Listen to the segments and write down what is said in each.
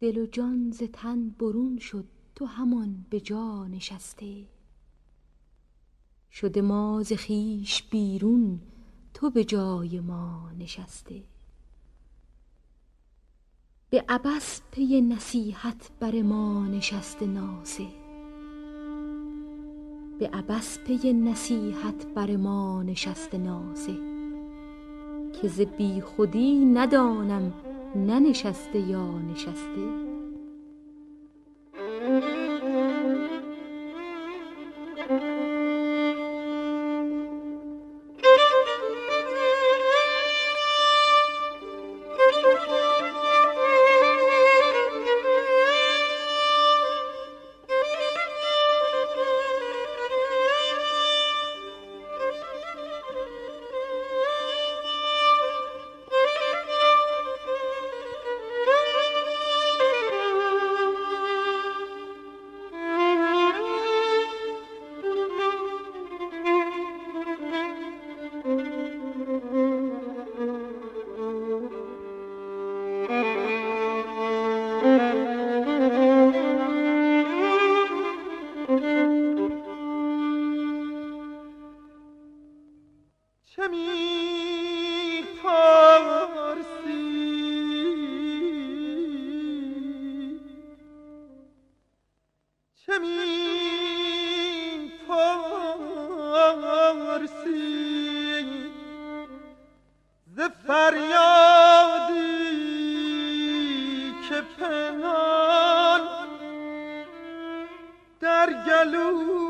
دل و جان ز تن برون شد تو همان به جا نشسته. شده ما ز خویش بیرون تو به جای ما نشسته. به عبث پی نصیحت بر ما نشسته نازه به عبث پی نصیحت بر ما نشسته نازه که ز بی خودی ندانم ننشسته یا نشسته؟ پنهان در گلو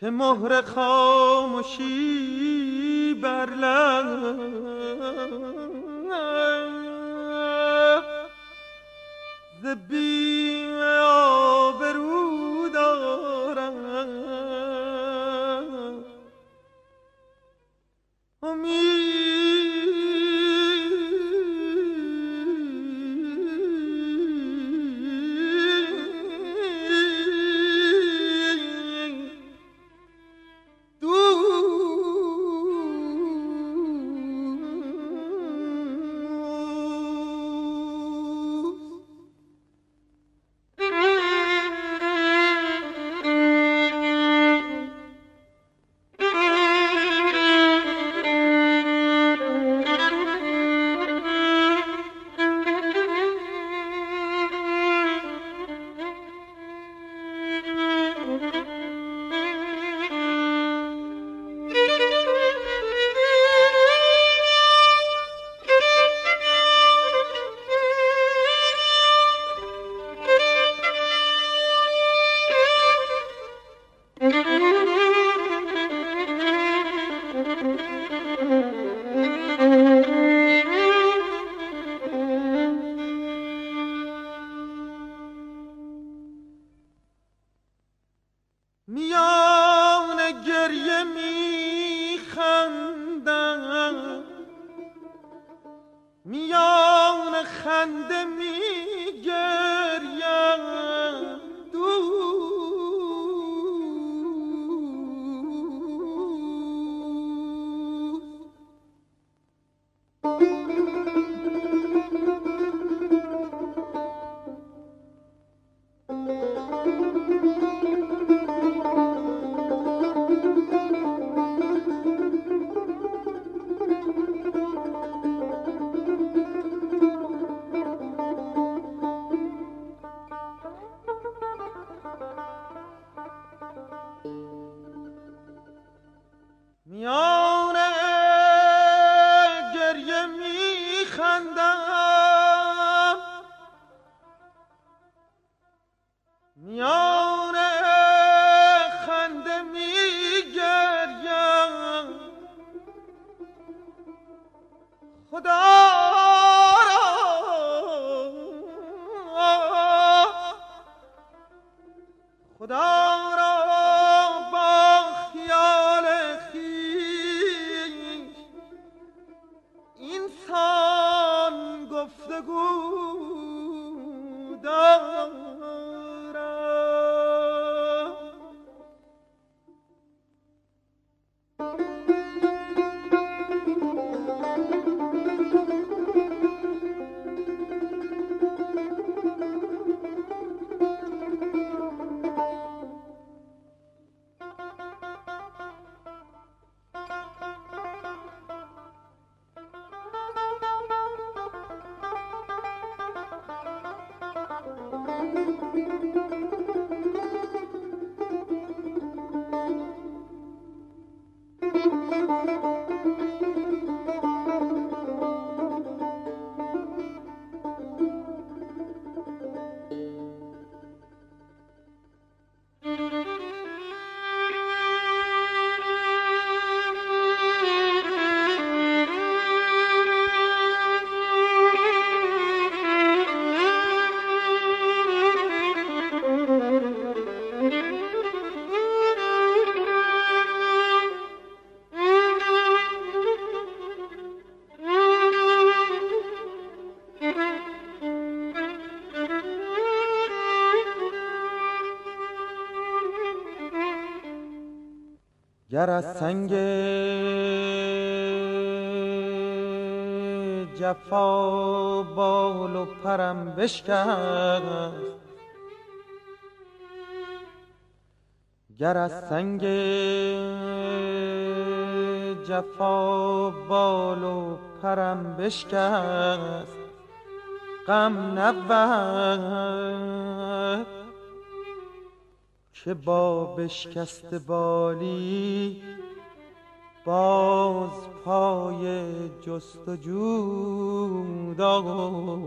که مهر خاموشی بر ز خنده می گر از سنگ جفا بال و پرم بشکست. گر از سنگ جفا بال و پرم بشکست. غم نبود که با بشکست بالی باز پای جستجو دارم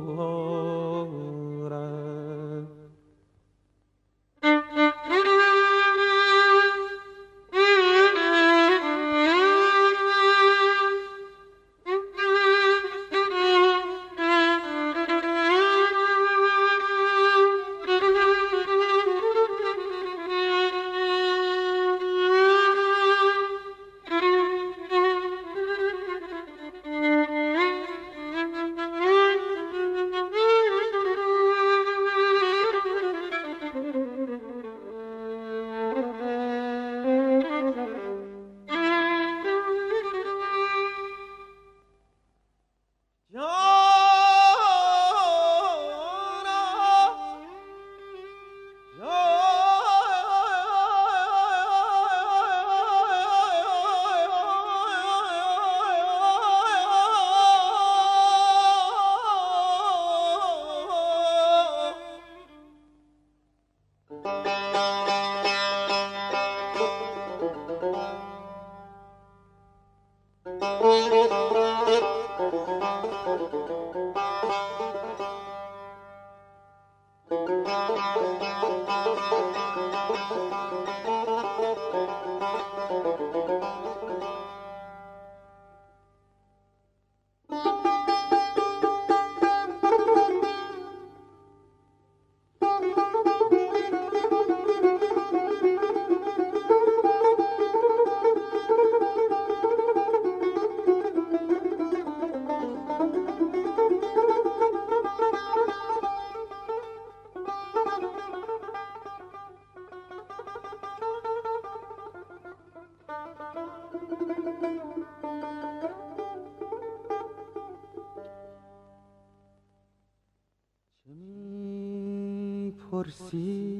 پرسی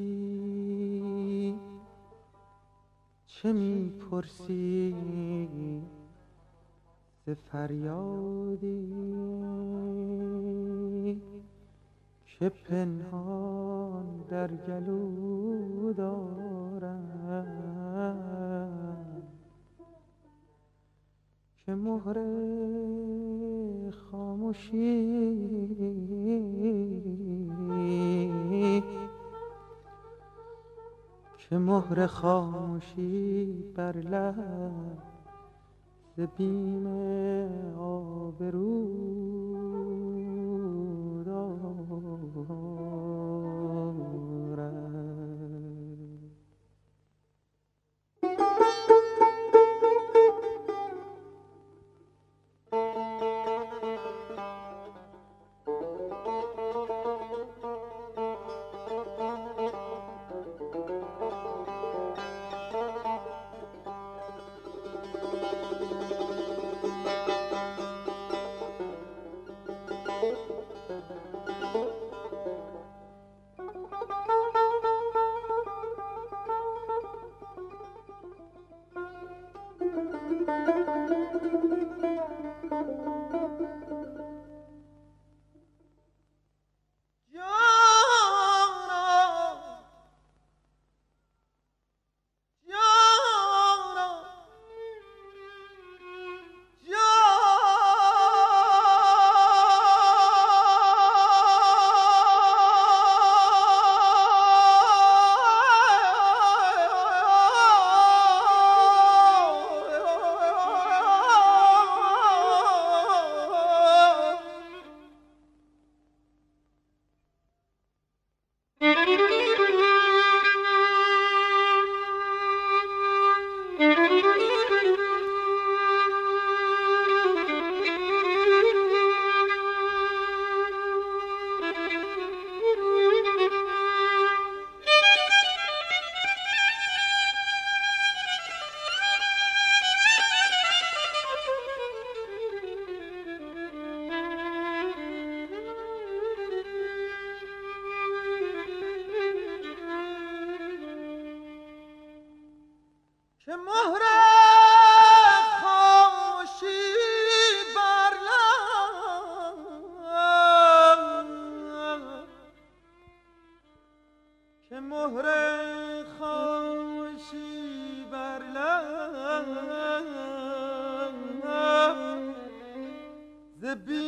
چه می پرسی ز فریادی که پنهان در گلو دارم. که مهر خاموشی که مهر خاموشی بر لب ز بیم آبرو the